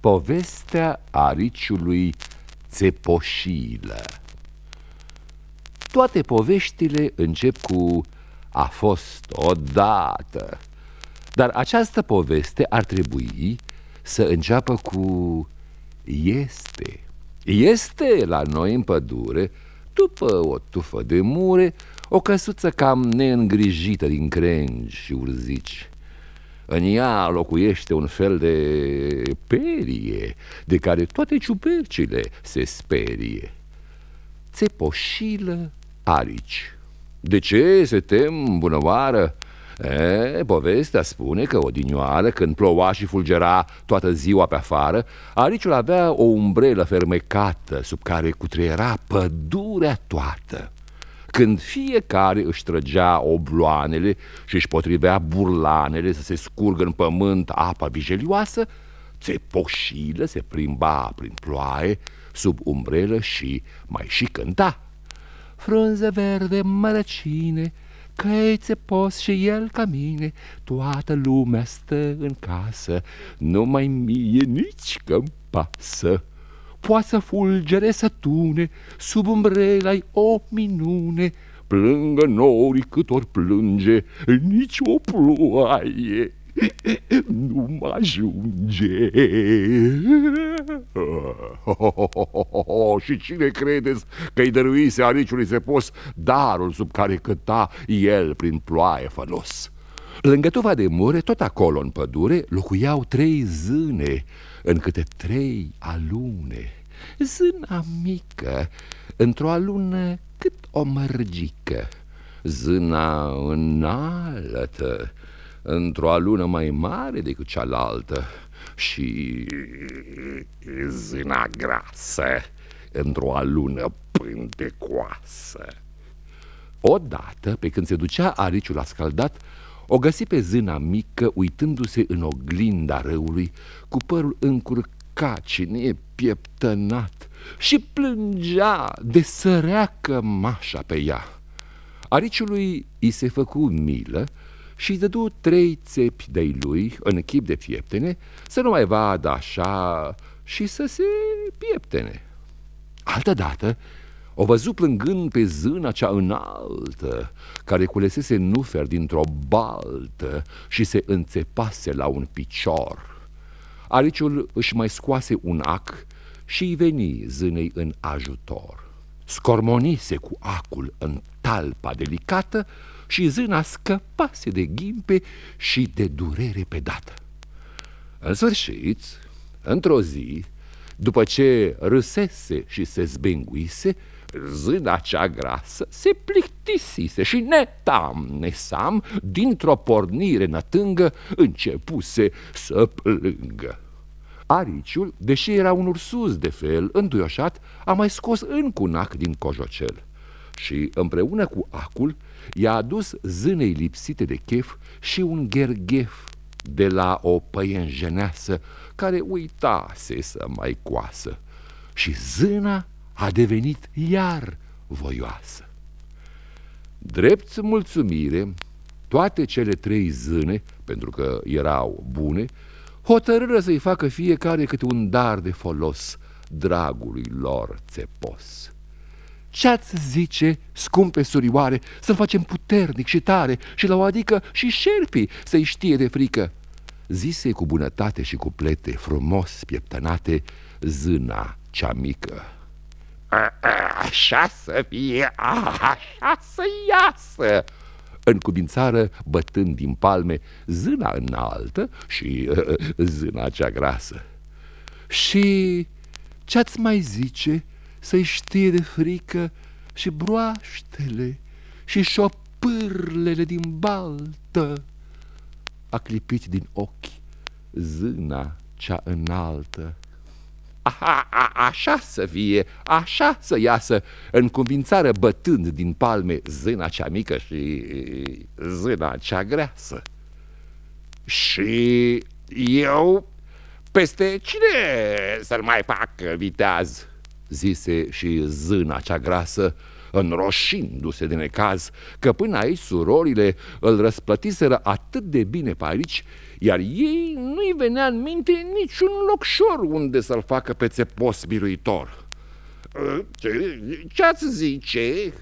Povestea ariciului Țepoșilă. Toate poveștile încep cu a fost odată Dar această poveste ar trebui să înceapă cu este Este la noi în pădure, după o tufă de mure, o căsuță cam neîngrijită din crengi și urzici în ea locuiește un fel de perie, de care toate ciupercile se sperie. Țepoșilă arici. De ce se tem, bunăoară? E, povestea spune că odinioară, când ploua și fulgera toată ziua pe afară, ariciul avea o umbrelă fermecată sub care cutreiera pădurea toată când fiecare își trăgea obloanele și își potrivea burlanele să se scurgă în pământ apa vijelioasă, țepoșilă se plimba prin ploaie, sub umbrelă și mai și cânta. Frunze verde mărăcine, căițe pos și el ca mine, toată lumea stă în casă, numai mie nici că-mi pasă poate să fulgere să tune, sub umbrela o minune, plângă norii cât ori plânge, nici o ploaie nu mă ajunge. Și cine credeți că-i dăruise ariciului Sepos darul sub care căta el prin ploaie fălos? Lângă tuva de mure, tot acolo în pădure, locuiau trei zâne, în câte trei alune. Zâna mică, într-o alună cât o mărgică, zâna înaltă, într-o alună mai mare decât cealaltă și zâna grasă, într-o alună pântecoasă. Odată, pe când se ducea ariciul la scaldat, o găsi pe zâna mică uitându-se în oglinda râului, cu părul încurcat și nepieptănat și plângea de săreacă mașa pe ea. Ariciului i se făcu milă și dădu trei țepi de lui în chip de pieptene să nu mai vadă așa și să se pieptene. Altădată o văzu plângând pe zâna cea înaltă, care culesese nufer dintr-o baltă și se înțepase la un picior. Ariciul își mai scoase un ac și îi veni zânei în ajutor. Scormonise cu acul în talpa delicată și zâna scăpase de ghimpe și de durere pe dată. În sfârșit, într-o zi, după ce râsese și se zbenguise, zâna cea grasă se plictisise și netam nesam, dintr-o pornire nătângă, începuse să plângă. Ariciul, deși era un ursuz de fel, înduioșat, a mai scos încă un ac din cojocel și, împreună cu acul, i-a adus zânei lipsite de chef și un gherghef de la o păienjeneasă care uitase să mai coasă. Și zâna a devenit iar voioasă. Drept mulțumire, toate cele trei zâne, pentru că erau bune, hotărâră să-i facă fiecare câte un dar de folos dragului lor țepos. Ce-ați zice, scumpe surioare, să-l facem puternic și tare și la o adică și șerpii să-i știe de frică? Zise cu bunătate și cu plete frumos pieptănate zâna cea mică. A, a, așa să fie, a, așa să iasă, încubințară bătând din palme zâna înaltă și uh, zâna cea grasă. Și ce-ați mai zice să-i știe de frică și broaștele și șopârlele din baltă? A clipit din ochi zâna cea înaltă. A, a, așa să fie, așa să iasă, în cuvințară bătând din palme zâna cea mică și zâna cea greasă. Și eu peste cine să-l mai fac viteaz? Zise și zâna cea grasă, înroșindu-se de necaz, că până aici surorile îl răsplătiseră atât de bine pe aici, iar ei nu-i venea în minte niciun locșor unde să-l facă pe țepos biruitor. Ce-ați zice?"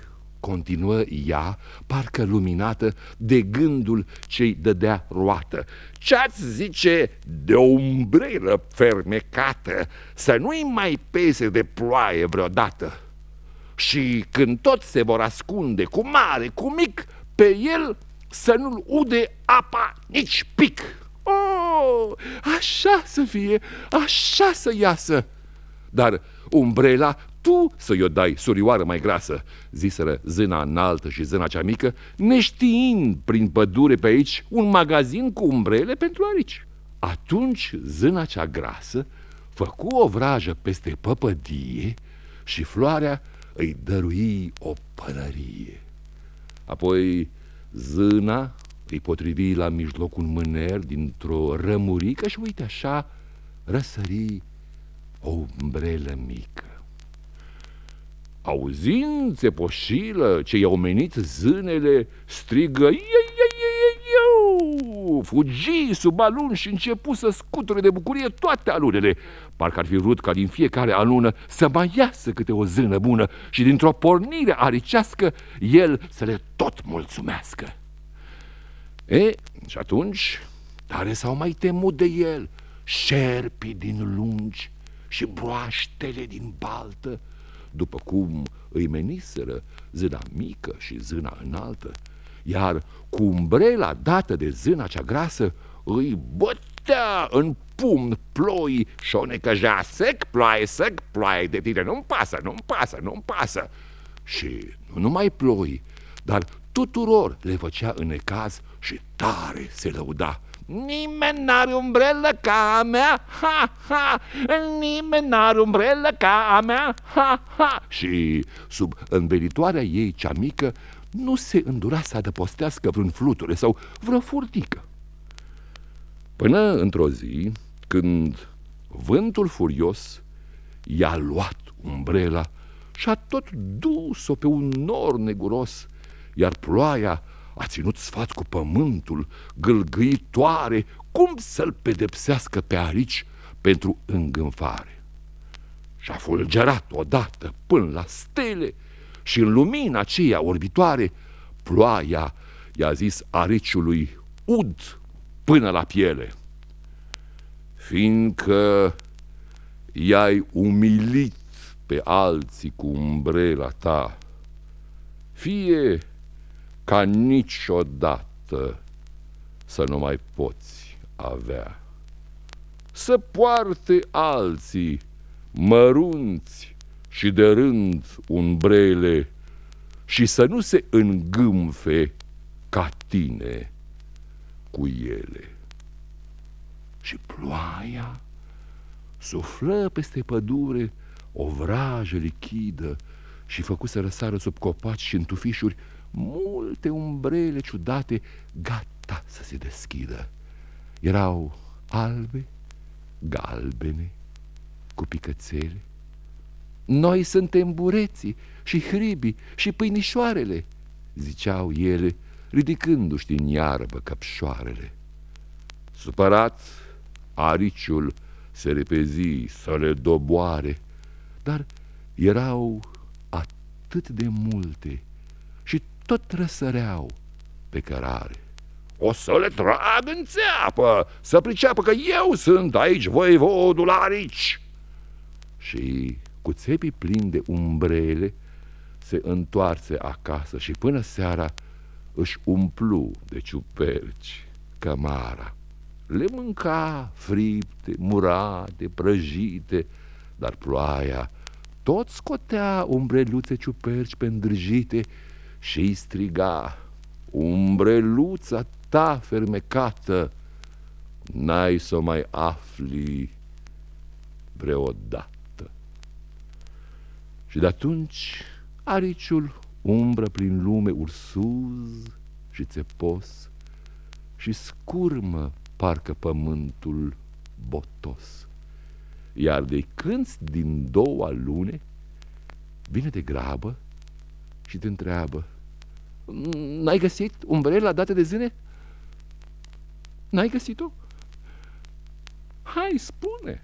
continuă ea, parcă luminată de gândul ce-i dădea roată. Ce-ați zice de o umbrelă fermecată să nu-i mai pese de ploaie vreodată? Și când tot se vor ascunde, cu mare, cu mic, pe el să nu-l ude apa nici pic. Oh, așa să fie, așa să iasă! Dar umbrela tu să-i dai, surioară mai grasă, ziseră zâna înaltă și zâna cea mică, neștiind prin pădure pe aici un magazin cu umbrele pentru arici. Atunci zâna cea grasă făcu o vrajă peste păpădie și floarea îi dărui o pălărie. Apoi zâna îi potrivi la mijlocul mâner dintr-o rămurică și uite așa răsări o umbrelă mică. Auzind țepoșilă ce i-au menit zânele, strigă iei, Fugi sub alun și începu să scuture de bucurie toate alunele. Parcă ar fi vrut ca din fiecare alună să mai iasă câte o zână bună și dintr-o pornire aricească el să le tot mulțumească. E, și atunci, tare s-au mai temut de el, șerpii din lungi și broaștele din baltă, după cum îi meniseră zâna mică și zâna înaltă, iar cu umbrela dată de zâna cea grasă îi bătea în pumn ploi și o necăjea sec, ploaie, sec, ploaie de tine, nu-mi pasă, nu-mi pasă, nu-mi pasă. Și nu numai ploi, dar tuturor le făcea în necaz și tare se lăuda. Nimeni n-are umbrelă ca a mea, ha, ha, nimeni n-are umbrelă ca a mea, ha, ha. Și sub învelitoarea ei cea mică nu se îndura să adăpostească vreun fluture sau vreo furtică. Până într-o zi, când vântul furios i-a luat umbrela și a tot dus-o pe un nor neguros, iar ploaia a ținut sfat cu pământul, gâlgâitoare, cum să-l pedepsească pe arici pentru îngânfare. Și-a fulgerat odată până la stele și în lumina aceea orbitoare, ploaia i-a zis ariciului ud până la piele. Fiindcă i-ai umilit pe alții cu umbrela ta, fie ca niciodată să nu mai poți avea. Să poarte alții mărunți și de rând umbrele și să nu se îngâmfe ca tine cu ele. Și ploaia suflă peste pădure o vrajă lichidă și făcu să răsară sub copaci și în tufișuri multe umbrele ciudate gata să se deschidă. Erau albe, galbene, cu picățele. Noi suntem bureții și hribii și pâinișoarele, ziceau ele, ridicându-și din iarbă căpșoarele. Supărat, ariciul se repezi să le doboare, dar erau atât de multe și tot răsăreau pe cărare. O să le trag în țeapă, să priceapă că eu sunt aici voivodul arici. Și cu țepii plini de umbrele se întoarse acasă și până seara își umplu de ciuperci cămara. Le mânca fripte, murate, prăjite, dar ploaia tot scotea umbreluțe ciuperci pendrăjite și îi striga, umbreluța ta fermecată, n-ai să o mai afli vreodată. Și de atunci ariciul umbră prin lume ursuz și țepos și scurmă parcă pământul botos. Iar de când din două lune vine de grabă și te întreabă N-ai găsit umbrela dată de zâne? N-ai găsit-o? Hai, spune!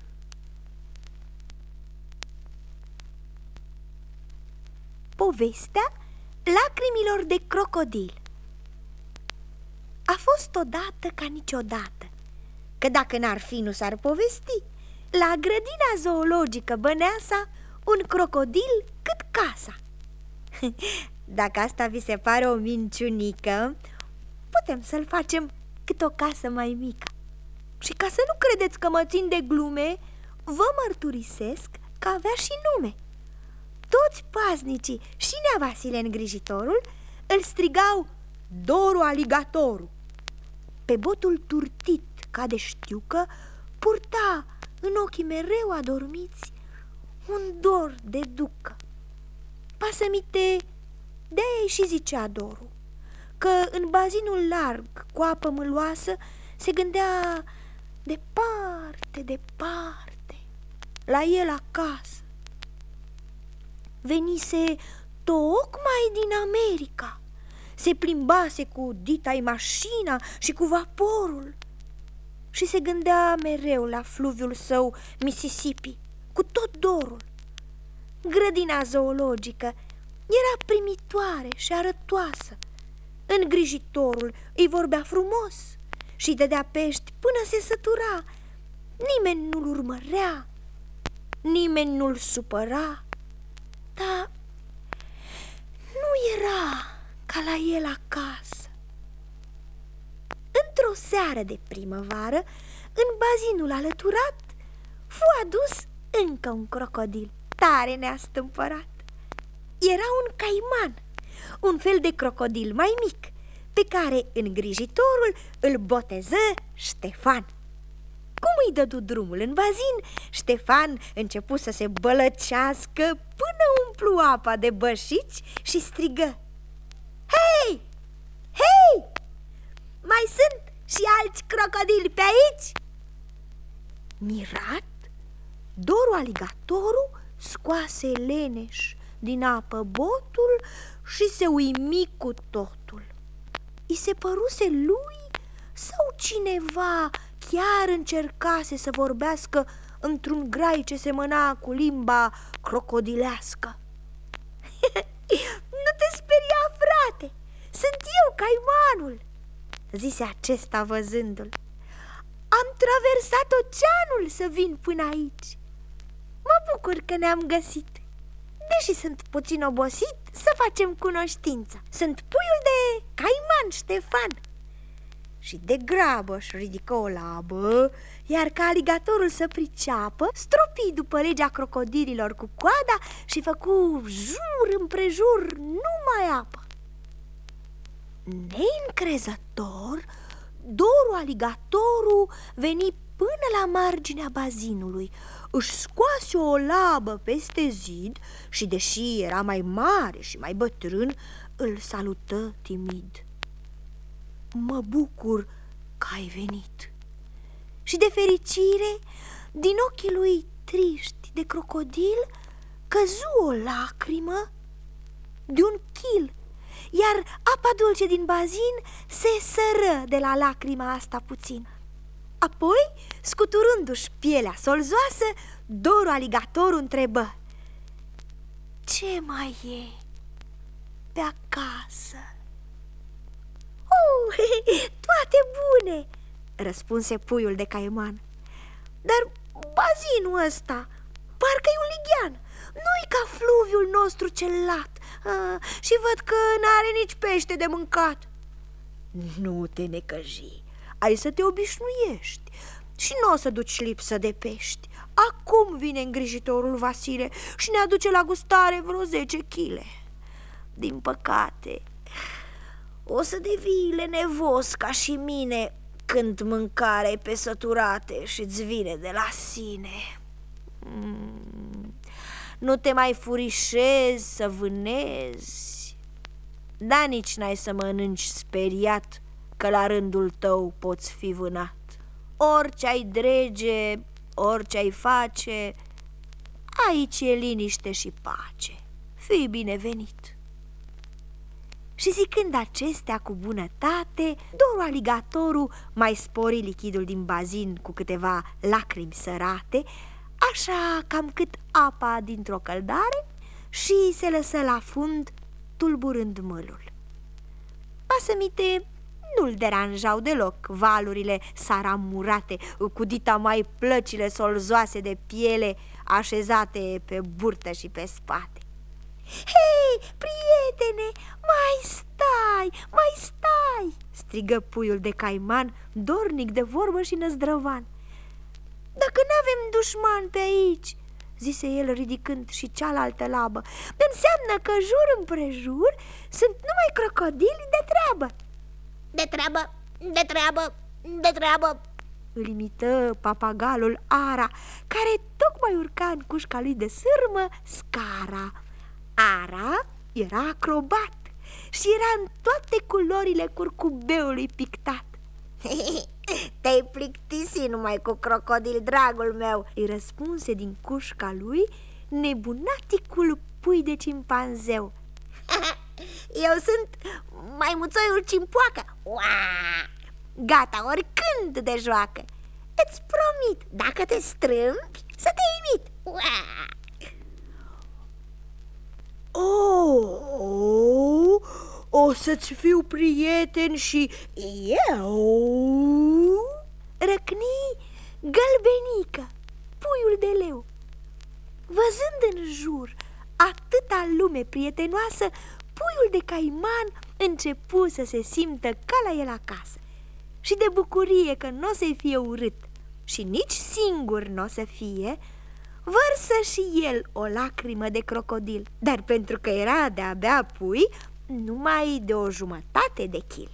Povestea lacrimilor de crocodil. A fost odată ca niciodată Că dacă n-ar fi, nu s-ar povesti. La grădina zoologică Băneasa Un crocodil cât casa. Dacă asta vi se pare o minciunică Putem să-l facem cât o casă mai mică. Și ca să nu credeți că mă țin de glume Vă mărturisesc că avea și nume Toți paznicii. Și Nea Vasile îngrijitorul Îl strigau Doru Aligatorul Pe botul turtit ca de știucă Purta în ochii mereu adormiți Un dor de ducă. Pasămite de și zicea Doru Că în bazinul larg, cu apă mâloasă Se gândea departe, departe La el acasă Venise tocmai din America Se plimbase cu dita mașina și cu vaporul Și se gândea mereu la fluviul său Mississippi Cu tot dorul Grădina zoologică era primitoare și arătoasă. Îngrijitorul îi vorbea frumos și dădea pești până se sătura. Nimeni nu-l urmărea, nimeni nu-l supăra, dar nu era ca la el acasă. Într-o seară de primăvară, în bazinul alăturat, fu adus încă un crocodil tare neastâmpărat. Era un caiman, un fel de crocodil mai mic, pe care îngrijitorul îl boteză Ștefan. Cum îi dădu drumul în bazin, Ștefan începu să se bălăcească până umplu apa de bășici și strigă Hei! Hei! Mai sunt și alți crocodili pe aici? Mirat, Doru aligatorul scoase leneș din apă botul și se uimi cu totul. I se păruse lui sau cineva chiar încercase să vorbească într-un grai ce semăna cu limba crocodilească. nu te speria, frate, sunt eu, caimanul, zise acesta văzându-l. Am traversat oceanul să vin până aici. Mă bucur că ne-am găsit. Deși sunt puțin obosit, să facem cunoștință Sunt puiul de Caiman Ștefan Și de grabă își ridică o labă Iar ca aligatorul să priceapă Stropi după legea crocodililor cu coada Și făcu jur împrejur numai apă Neîncrezător, Doru aligatorul veni până la marginea bazinului își scoase o labă peste zid și, deși era mai mare și mai bătrân, îl salută timid. Mă bucur că ai venit. Și de fericire, din ochii lui triști de crocodil, căzu o lacrimă de un chil, iar apa dulce din bazin se sără de la lacrima asta puțin. Apoi, scuturându-și pielea solzoasă, Doru aligatorul întrebă Ce mai e pe acasă? Oh, toate bune, răspunse puiul de caiman Dar bazinul ăsta, parcă e un ligian Nu-i ca fluviul nostru cel lat ah, Și văd că n-are nici pește de mâncat Nu te necăji ai să te obișnuiești și nu o să duci lipsă de pești. Acum vine îngrijitorul Vasile și ne aduce la gustare vreo 10 chile. Din păcate, o să devii lenevos ca și mine când mâncarea e pe săturate și îți vine de la sine. Mm. Nu te mai furișezi să vânezi, dar nici n-ai să mănânci speriat că la rândul tău poți fi vânat. Orice ai drege, orice ai face, aici e liniște și pace. Fii binevenit. Și zicând acestea cu bunătate, Doru aligatorul mai spori lichidul din bazin cu câteva lacrimi sărate, așa cam cât apa dintr-o căldare și se lăsă la fund, tulburând mălul. Pasămite nu-l deranjau deloc valurile saramurate, cu dita mai plăcile solzoase de piele așezate pe burtă și pe spate. Hei, prietene, mai stai, mai stai!" strigă puiul de caiman, dornic de vorbă și năzdrăvan. Dacă n-avem dușman pe aici, zise el ridicând și cealaltă labă, înseamnă că jur împrejur sunt numai crocodili de treabă. De treabă, de treabă, de treabă, îl imită papagalul Ara, care tocmai urca în cușca lui de sârmă scara. Ara era acrobat și era în toate culorile curcubeului pictat. Te-ai plictisit numai cu crocodil, dragul meu Îi răspunse din cușca lui nebunaticul pui de cimpanzeu. Eu sunt maimuțoiul cimpoacă. Gata, oricând de joacă. Îți promit, dacă te strâmbi, să te imit Oh, o să-ți fiu prieten și eu Răcni gălbenică, puiul de leu. Văzând în jur atâta lume prietenoasă Puiul de caiman începu să se simtă ca la el acasă. Și de bucurie că nu o să fie urât și nici singur nu o să fie Vărsă și el o lacrimă de crocodil Dar pentru că era de-abia pui, numai de o jumătate de chil.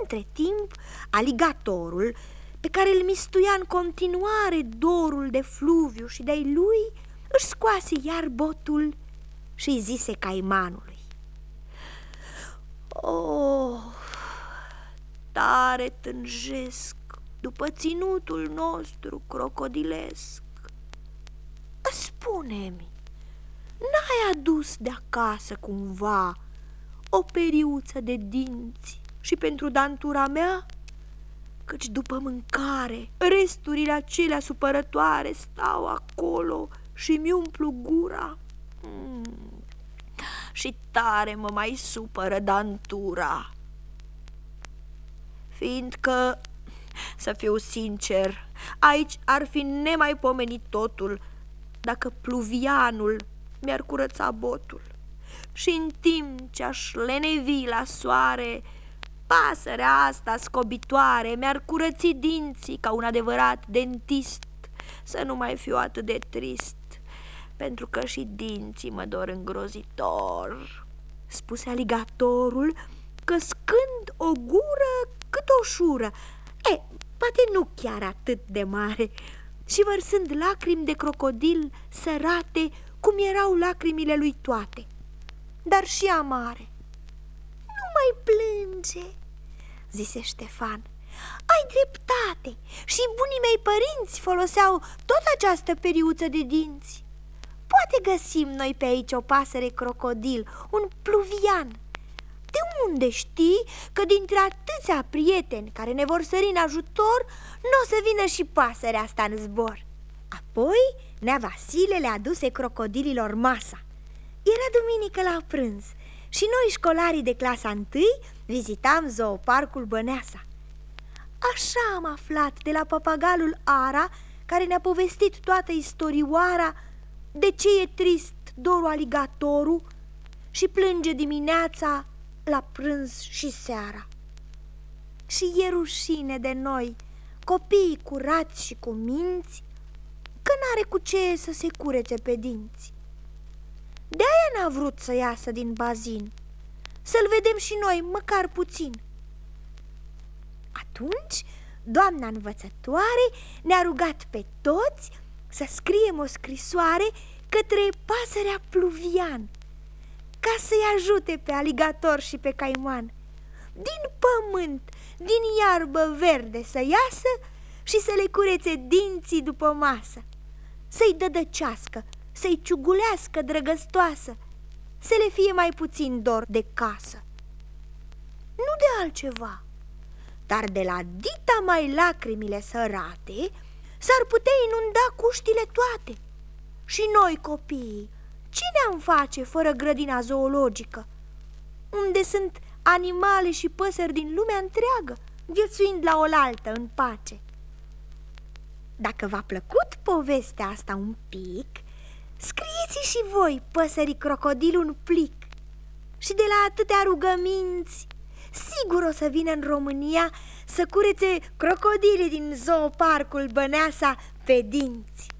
Între timp, aligatorul, pe care îl mistuia în continuare dorul de fluviu și de-ai lui Își scoase iar botul și îi zise caimanului. Oh, tare tânjesc după ținutul nostru crocodilesc Spune-mi, n-ai adus de acasă cumva o periuță de dinți și pentru dantura mea? Căci după mâncare, resturile acelea supărătoare stau acolo și mi umplu gura. Mm. Și tare mă mai supără dantura. Fiindcă, să fiu sincer, aici ar fi nemaipomenit totul dacă pluvianul mi-ar curăța botul. Și în timp ce aș lenevi la soare, pasărea asta scobitoare mi-ar curăți dinții ca un adevărat dentist, să nu mai fiu atât de trist, pentru că și dinții mă dor îngrozitor, spuse aligatorul, căscând o gură cât o șură. E, poate nu chiar atât de mare, și vărsând lacrimi de crocodil sărate, cum erau lacrimile lui toate, dar și amare. Nu mai plânge, zise Ștefan. Ai dreptate și bunii mei părinți foloseau tot această periuță de dinți. Poate găsim noi pe aici o pasăre crocodil, un pluvian. De unde știi că dintre atâția prieteni care ne vor sări în ajutor, nu o să vină și pasărea asta în zbor? Apoi, nea Vasile le aduse crocodililor masa. Era duminică la prânz și noi, școlarii de clasa întâi, vizitam zooparcul Băneasa. Așa am aflat de la papagalul Ara, care ne-a povestit toată istorioara de ce e trist dorul aligatorul și plânge dimineața la prânz și seara. Și e rușine de noi, copiii curați și cu minți, că n-are cu ce să se curețe pe dinți. De-aia n-a vrut să iasă din bazin, să-l vedem și noi, măcar puțin. Atunci, doamna învățătoare ne-a rugat pe toți să scriem o scrisoare către pasărea pluvian, ca să-i ajute pe aligator și pe caiman. Din pământ, din iarbă verde să iasă și să le curețe dinții după masă, să-i dădăcească, să-i ciugulească drăgăstoasă, să le fie mai puțin dor de casă. nu de altceva Dar de la dita mai lacrimile sărate S-ar putea inunda cuștile toate Și noi copiii, ce ne-am face fără grădina zoologică? Unde sunt animale și păsări din lumea întreagă Viețuind la oaltă în pace? Dacă v-a plăcut povestea asta un pic Scrieți și voi, păsării crocodil, un plic. Și de la atâtea rugăminți Sigur o să vină în România să curețe crocodile din zooparcul Băneasa pe dinți